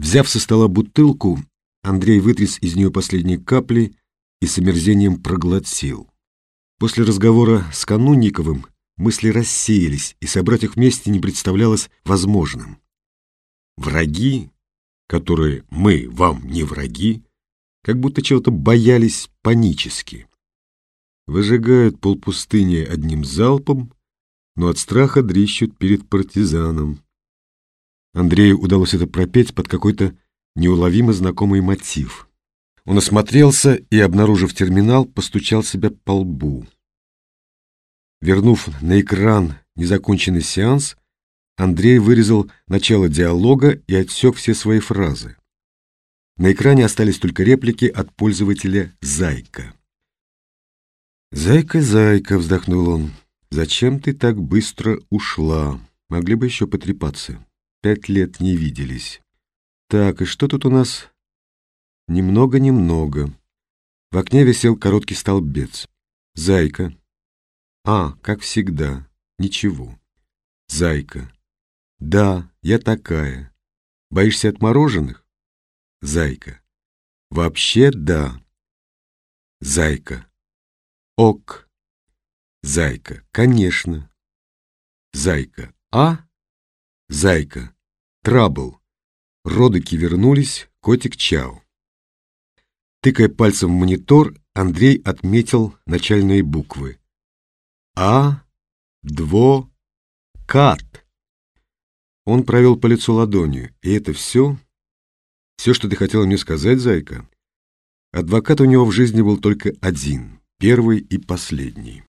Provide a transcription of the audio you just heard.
Взяв со стола бутылку, Андрей вытряс из нее последние капли и с омерзением проглотил. После разговора с Канунниковым мысли рассеялись, и собрать их вместе не представлялось возможным. Враги, которые мы вам не враги, как будто чего-то боялись панически. Выжигают полпустыни одним залпом, но от страха дрищут перед партизаном. Андрею удалось это пропеть под какой-то неуловимо знакомый мотив. Он осмотрелся и, обнаружив терминал, постучал себя по лбу. Вернув на экран незаконченный сеанс, Андрей вырезал начало диалога и отсек все свои фразы. На экране остались только реплики от пользователя «Зайка». «Зайка, зайка», — вздохнул он, — «зачем ты так быстро ушла? Могли бы еще потрепаться. Пять лет не виделись. Так, и что тут у нас?» «Немного-немного». В окне висел короткий столбец. «Зайка». «А, как всегда. Ничего». «Зайка». «Да, я такая. Боишься отмороженных?» Зайка. Вообще да. Зайка. Ок. Зайка. Конечно. Зайка. А? Зайка. Трабл. Родыки вернулись, котик чау. Тыкая пальцем в монитор, Андрей отметил начальные буквы. А, дво, кат. Он провел по лицу ладонью, и это все все, что ты хотела мне сказать, зайка? Адвокат у него в жизни был только один, первый и последний.